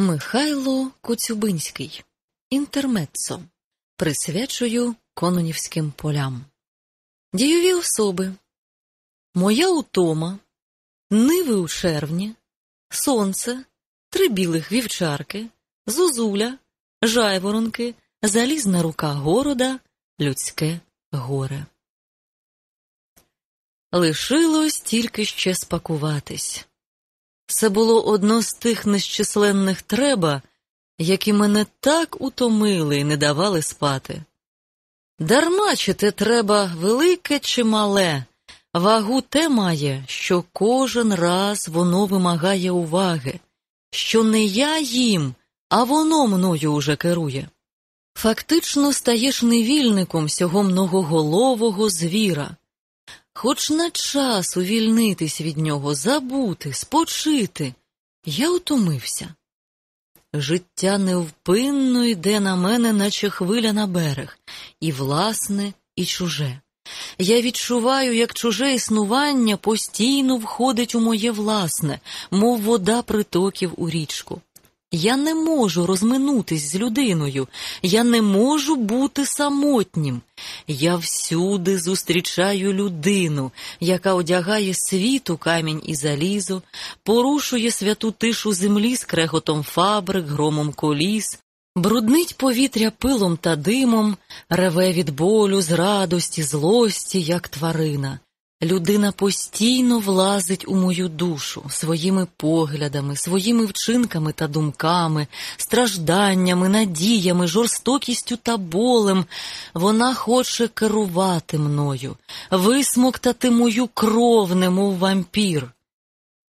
Михайло Коцюбинський. Інтермеццо. Присвячую Кононівським полям. Дійові особи. Моя утома, Ниви у червні, Сонце, Три білих вівчарки, Зозуля, Жайворонки, Залізна рука города, Людське горе. Лишилось тільки ще спакуватись. Це було одно з тих нещисленних треба, які мене так утомили і не давали спати. Дарма чи те треба велике чи мале, вагу те має, що кожен раз воно вимагає уваги, що не я їм, а воно мною уже керує. Фактично стаєш невільником сього многоголового звіра. Хоч на час увільнитись від нього, забути, спочити, я утомився. Життя невпинно йде на мене, наче хвиля на берег, і власне, і чуже. Я відчуваю, як чуже існування постійно входить у моє власне, мов вода притоків у річку. Я не можу розминутись з людиною, я не можу бути самотнім. Я всюди зустрічаю людину, яка одягає світу камінь і залізо, порушує святу тишу землі з креготом фабрик, громом коліс, бруднить повітря пилом та димом, реве від болю, з радості, злості, як тварина. Людина постійно влазить у мою душу своїми поглядами, своїми вчинками та думками, стражданнями, надіями, жорстокістю та болем. Вона хоче керувати мною, висмоктати мою кров, немов вампір.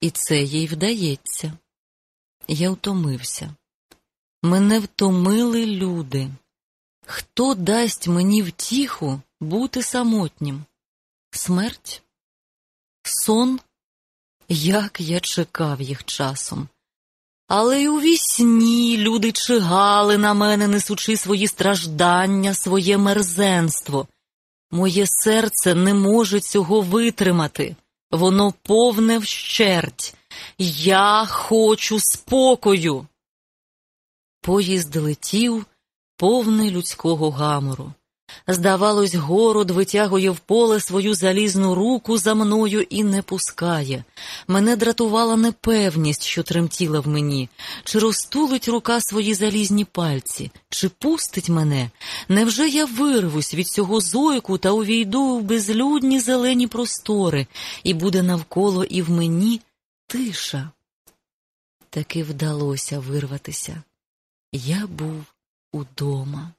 І це їй вдається. Я втомився. Мене втомили люди. Хто дасть мені втіху бути самотнім? Смерть? Сон? Як я чекав їх часом. Але й у вісні люди чигали на мене, несучи свої страждання, своє мерзенство. Моє серце не може цього витримати, воно повне вщерть. Я хочу спокою. Поїзд летів, повний людського гамору. Здавалось, город витягує в поле свою залізну руку за мною і не пускає. Мене дратувала непевність, що тремтіла в мені, чи розтулить рука свої залізні пальці, чи пустить мене. Невже я вирвусь від цього зойку та увійду в безлюдні зелені простори, і буде навколо і в мені тиша? Таки вдалося вирватися. Я був удома.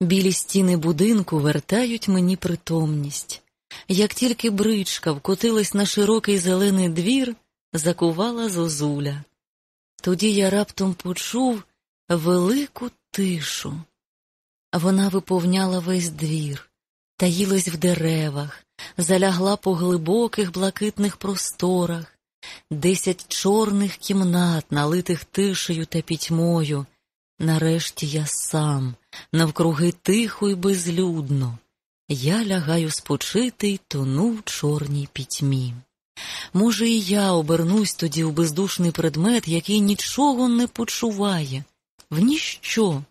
Білі стіни будинку вертають мені притомність. Як тільки бричка вкотилась на широкий зелений двір, закувала зозуля. Тоді я раптом почув велику тишу. Вона виповняла весь двір, таїлась в деревах, залягла по глибоких блакитних просторах, десять чорних кімнат, налитих тишею та пітьмою. Нарешті я сам навкруги тихо й безлюдно. Я лягаю спочити й тону в чорній пітьмі. Може, і я обернусь тоді в бездушний предмет, який нічого не почуває, в ніщо.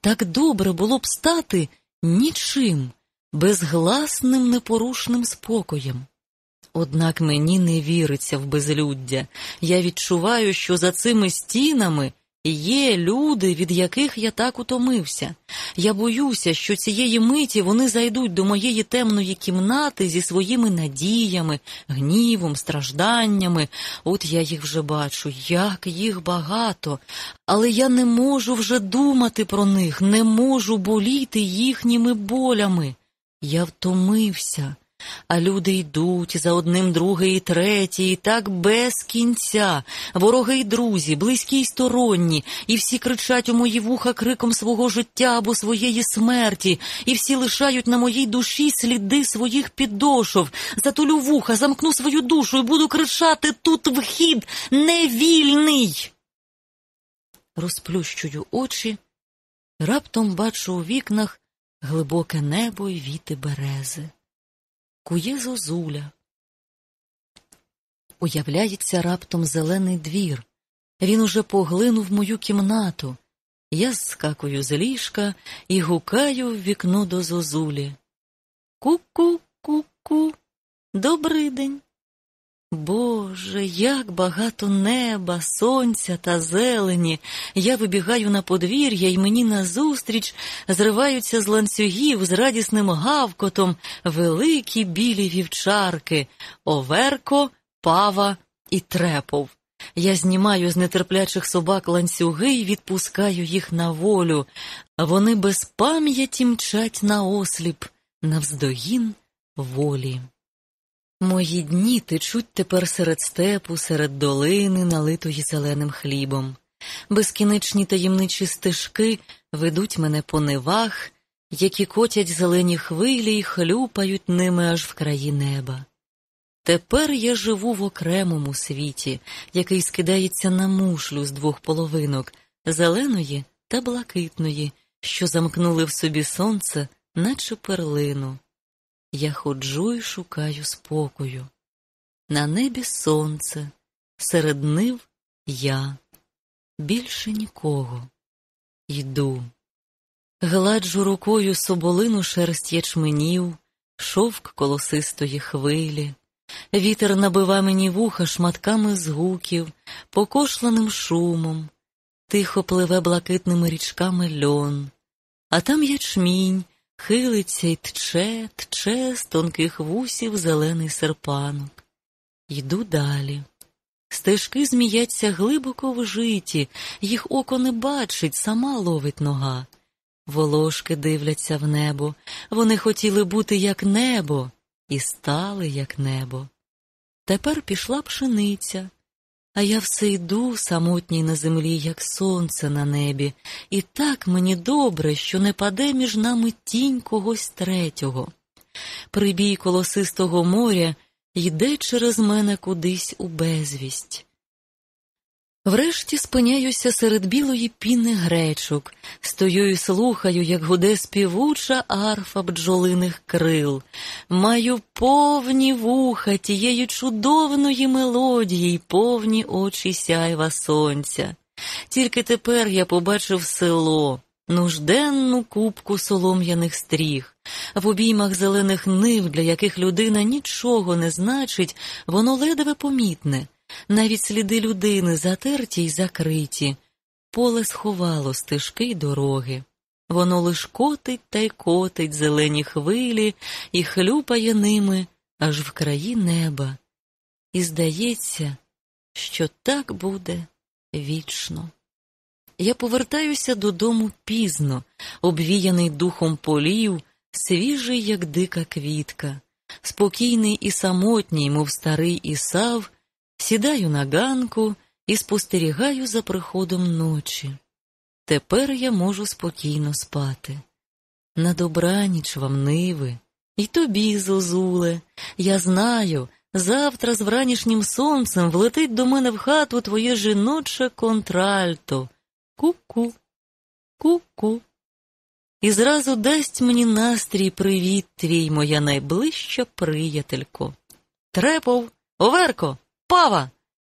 Так добре було б стати нічим, безгласним непорушним спокоєм. Однак мені не віриться в безлюддя. Я відчуваю, що за цими стінами Є люди, від яких я так утомився. Я боюся, що цієї миті вони зайдуть до моєї темної кімнати зі своїми надіями, гнівом, стражданнями. От я їх вже бачу, як їх багато, але я не можу вже думати про них, не можу боліти їхніми болями. Я втомився а люди йдуть за одним другий і третій, і так без кінця. Вороги й друзі, близькі й сторонні, і всі кричать у мої вуха криком свого життя або своєї смерті, і всі лишають на моїй душі сліди своїх підошов. Затулю вуха, замкну свою душу і буду кричати тут вхід невільний. Розплющую очі, раптом бачу у вікнах глибоке небо й віти берези кує зозуля. Уявляється раптом зелений двір, Він уже поглинув мою кімнату. Я скакую з ліжка і гукаю в вікно до зозулі. Ку-ку, ку-ку, добрий день. Боже, як багато неба, сонця та зелені. Я вибігаю на подвір'я, і мені назустріч зриваються з ланцюгів з радісним гавкотом великі білі вівчарки Оверко, пава і трепов. Я знімаю з нетерплячих собак ланцюги і відпускаю їх на волю, вони без пам'яті мчать на осліп, навздогін волі. Мої дні течуть тепер серед степу, серед долини, налитої зеленим хлібом. Безкінечні таємничі стежки ведуть мене по невах, які котять зелені хвилі й хлюпають ними аж в краї неба. Тепер я живу в окремому світі, який скидається на мушлю з двох половинок зеленої та блакитної, що замкнули в собі сонце, наче перлину. Я ходжу і шукаю спокою. На небі сонце, серед нив я, більше нікого. Йду. Гладжу рукою соболину шерсть ячменів, шовк колосистої хвилі. Вітер набива мені вуха шматками згуків, покошленим шумом, тихо пливе блакитними річками льон, а там ячмінь хилиться й тче, тче з тонких вусів зелений серпанок. Йду далі. Стежки зміяться глибоко в житі, їх око не бачить, сама ловить нога. Волошки дивляться в небо, вони хотіли бути як небо, і стали, як небо. Тепер пішла пшениця, а я все йду самотній на землі, як сонце на небі, і так мені добре, що не паде між нами тінь когось третього. Прибій колосистого моря йде через мене кудись у безвість. Врешті спиняюся серед білої піни гречок, стою і слухаю, як гуде співуча арфа бджолиних крил, маю повні вуха тієї чудовної мелодії повні очі сяйва сонця. Тільки тепер я побачив село, нужденну кубку солом'яних стріх, в обіймах зелених нив, для яких людина нічого не значить, воно ледве помітне. Навіть сліди людини затерті й закриті, поле сховало стежки й дороги. Воно лиш котить та й котить зелені хвилі і хлюпає ними аж в краї неба. І здається, що так буде вічно. Я повертаюся додому пізно, обвіяний духом полів, свіжий, як дика квітка, спокійний і самотній, мов старий Ісав, Сідаю на ганку і спостерігаю за приходом ночі. Тепер я можу спокійно спати. На добраніч вам ниви, і тобі, зозуле, я знаю, завтра з вранішнім сонцем влетить до мене в хату твоє жіноче контральто. Ку-ку, ку-ку. І зразу дасть мені настрій привіт твій, моя найближча приятелько. Трепов, оверко. Пава!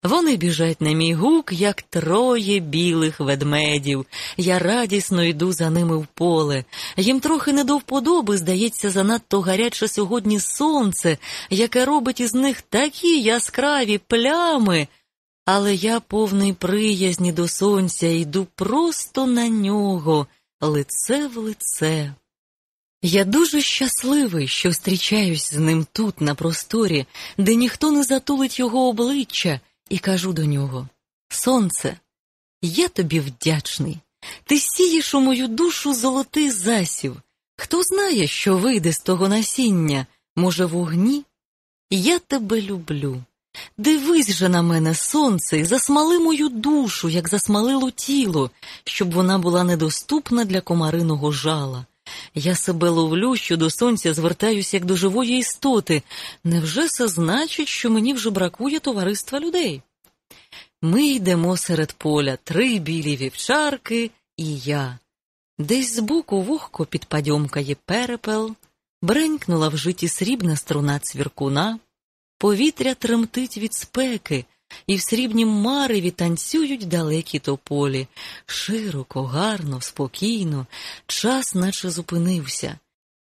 Вони біжать на мій гук, як троє білих ведмедів. Я радісно йду за ними в поле. Їм трохи не до вподоби, здається, занадто гаряче сьогодні сонце, яке робить із них такі яскраві плями. Але я, повний приязні до сонця, йду просто на нього, лице в лице. Я дуже щасливий, що зустрічаюсь з ним тут, на просторі, де ніхто не затулить його обличчя, і кажу до нього Сонце, я тобі вдячний. Ти сієш у мою душу золотий засів. Хто знає, що вийде з того насіння, може, вогні? Я тебе люблю. Дивись же на мене, сонце, і засмали мою душу, як засмалило тіло, щоб вона була недоступна для комариного жала. Я себе ловлю, що до сонця звертаюся як до живої істоти. Невже це значить, що мені вже бракує товариства людей? Ми йдемо серед поля три білі вівчарки і я. Десь збоку вогко підпадьомкає перепел, бренькнула в житті срібна струна цвіркуна, повітря тремтить від спеки, і в срібнім мареві танцюють далекі тополі. Широко, гарно, спокійно, час наче зупинився.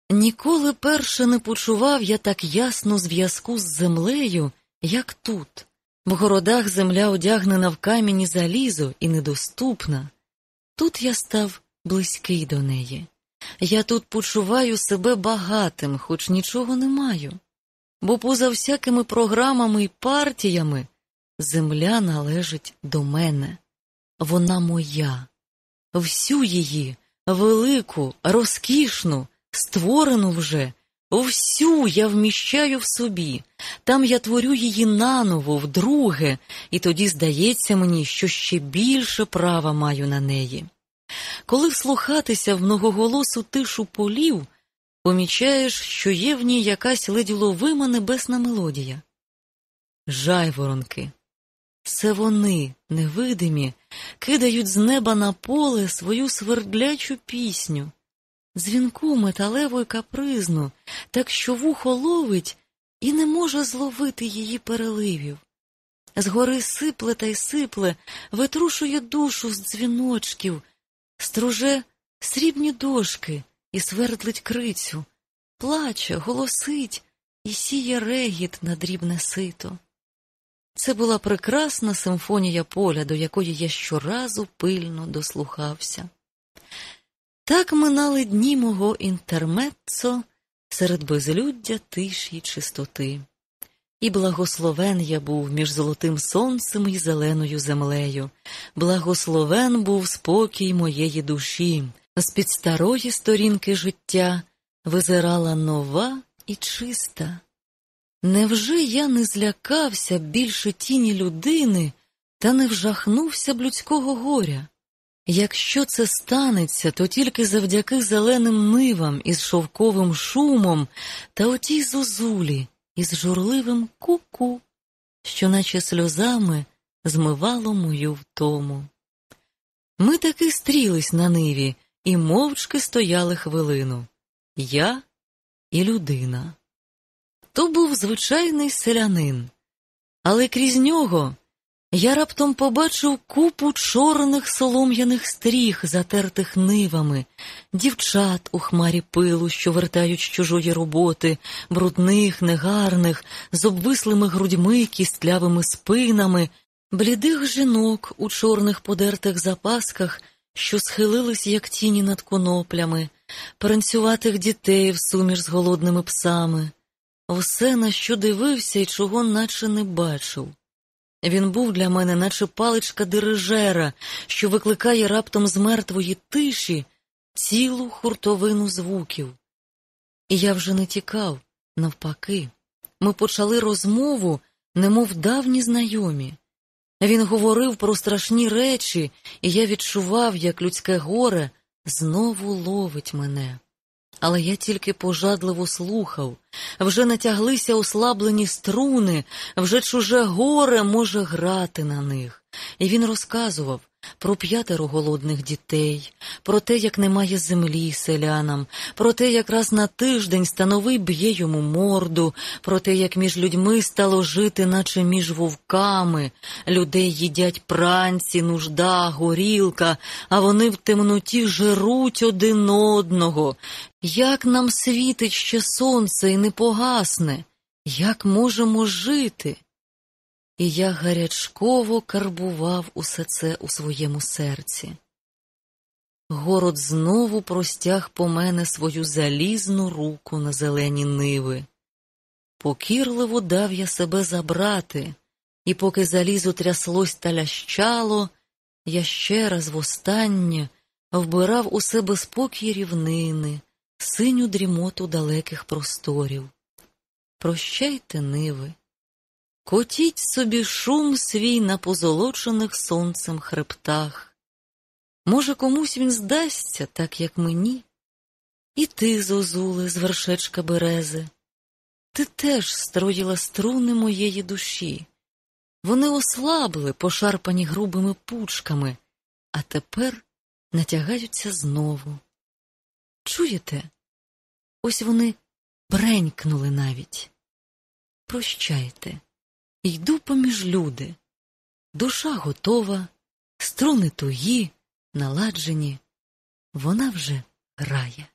Ніколи перше не почував я так ясно зв'язку з землею, як тут. В городах земля одягнена в камінь залізо і недоступна. Тут я став близький до неї. Я тут почуваю себе багатим, хоч нічого не маю. Бо поза всякими програмами і партіями земля належить до мене. Вона моя, всю її, велику, розкішну, створену вже, всю я вміщаю в собі, там я творю її наново, вдруге, і тоді здається мені, що ще більше права маю на неї. Коли вслухатися в многоголосу тишу полів, помічаєш, що є в ній якась ледь ловима небесна мелодія. Жайворонки. Це вони, невидимі, кидають з неба на поле свою свердлячу пісню, дзвінку металеву й капризну, так що вухо ловить і не може зловити її переливів. Згори сипле та й сипле, витрушує душу з дзвіночків, струже срібні дошки і свердлить крицю, плаче, голосить і сіє регіт на дрібне сито. Це була прекрасна симфонія поля, до якої я щоразу пильно дослухався. Так минали дні мого інтермеццо серед безлюддя тиші й чистоти. І благословен я був між золотим сонцем і зеленою землею, благословен був спокій моєї душі, з під старої сторінки життя визирала нова і чиста. Невже я не злякався більше тіні людини та не вжахнувся б людського горя? Якщо це станеться, то тільки завдяки зеленим нивам із шовковим шумом та отій зозулі із журливим ку-ку, що наче сльозами змивало мою втому. Ми таки стрілись на ниві і мовчки стояли хвилину я і людина. То був звичайний селянин, але крізь нього я раптом побачив купу чорних солом'яних стріх, затертих нивами, дівчат у хмарі пилу, що вертають з чужої роботи, брудних, негарних, з обвислими грудьми, кістлявими спинами, блідих жінок у чорних подертих запасках, що схилились, як тіні над коноплями, перенцюватих дітей в суміш з голодними псами. Все, на що дивився і чого наче не бачив. Він був для мене, наче паличка дирижера, що викликає раптом з мертвої тиші цілу хуртовину звуків. І я вже не тікав, навпаки. Ми почали розмову, немов давні знайомі. Він говорив про страшні речі, і я відчував, як людське горе знову ловить мене. Але я тільки пожадливо слухав, вже натяглися ослаблені струни, вже чуже горе може грати на них. І він розказував про п'ятеро голодних дітей, про те, як немає землі селянам, про те, як раз на тиждень становий б'є йому морду, про те, як між людьми стало жити, наче між вовками, людей їдять пранці, нужда, горілка, а вони в темноті жируть один одного. Як нам світить ще сонце і не погасне? Як можемо жити? І я гарячково карбував усе це у своєму серці. Город знову простяг по мене свою залізну руку на зелені ниви. Покірливо дав я себе забрати, і поки залізо тряслось та лящало, я ще раз востаннє вбирав у себе спокій рівнини, синю дрімоту далеких просторів. Прощайте, ниви. Котіть собі шум свій на позолочених сонцем хребтах. Може, комусь він здасться, так як мені. І ти, зозуле, з вершечка берези, ти теж строїла струни моєї душі. Вони ослабли, пошарпані грубими пучками, а тепер натягаються знову. Чуєте? Ось вони бренькнули навіть. Прощайте. Йду поміж люди, Душа готова, струни тугі, наладжені, вона вже грає.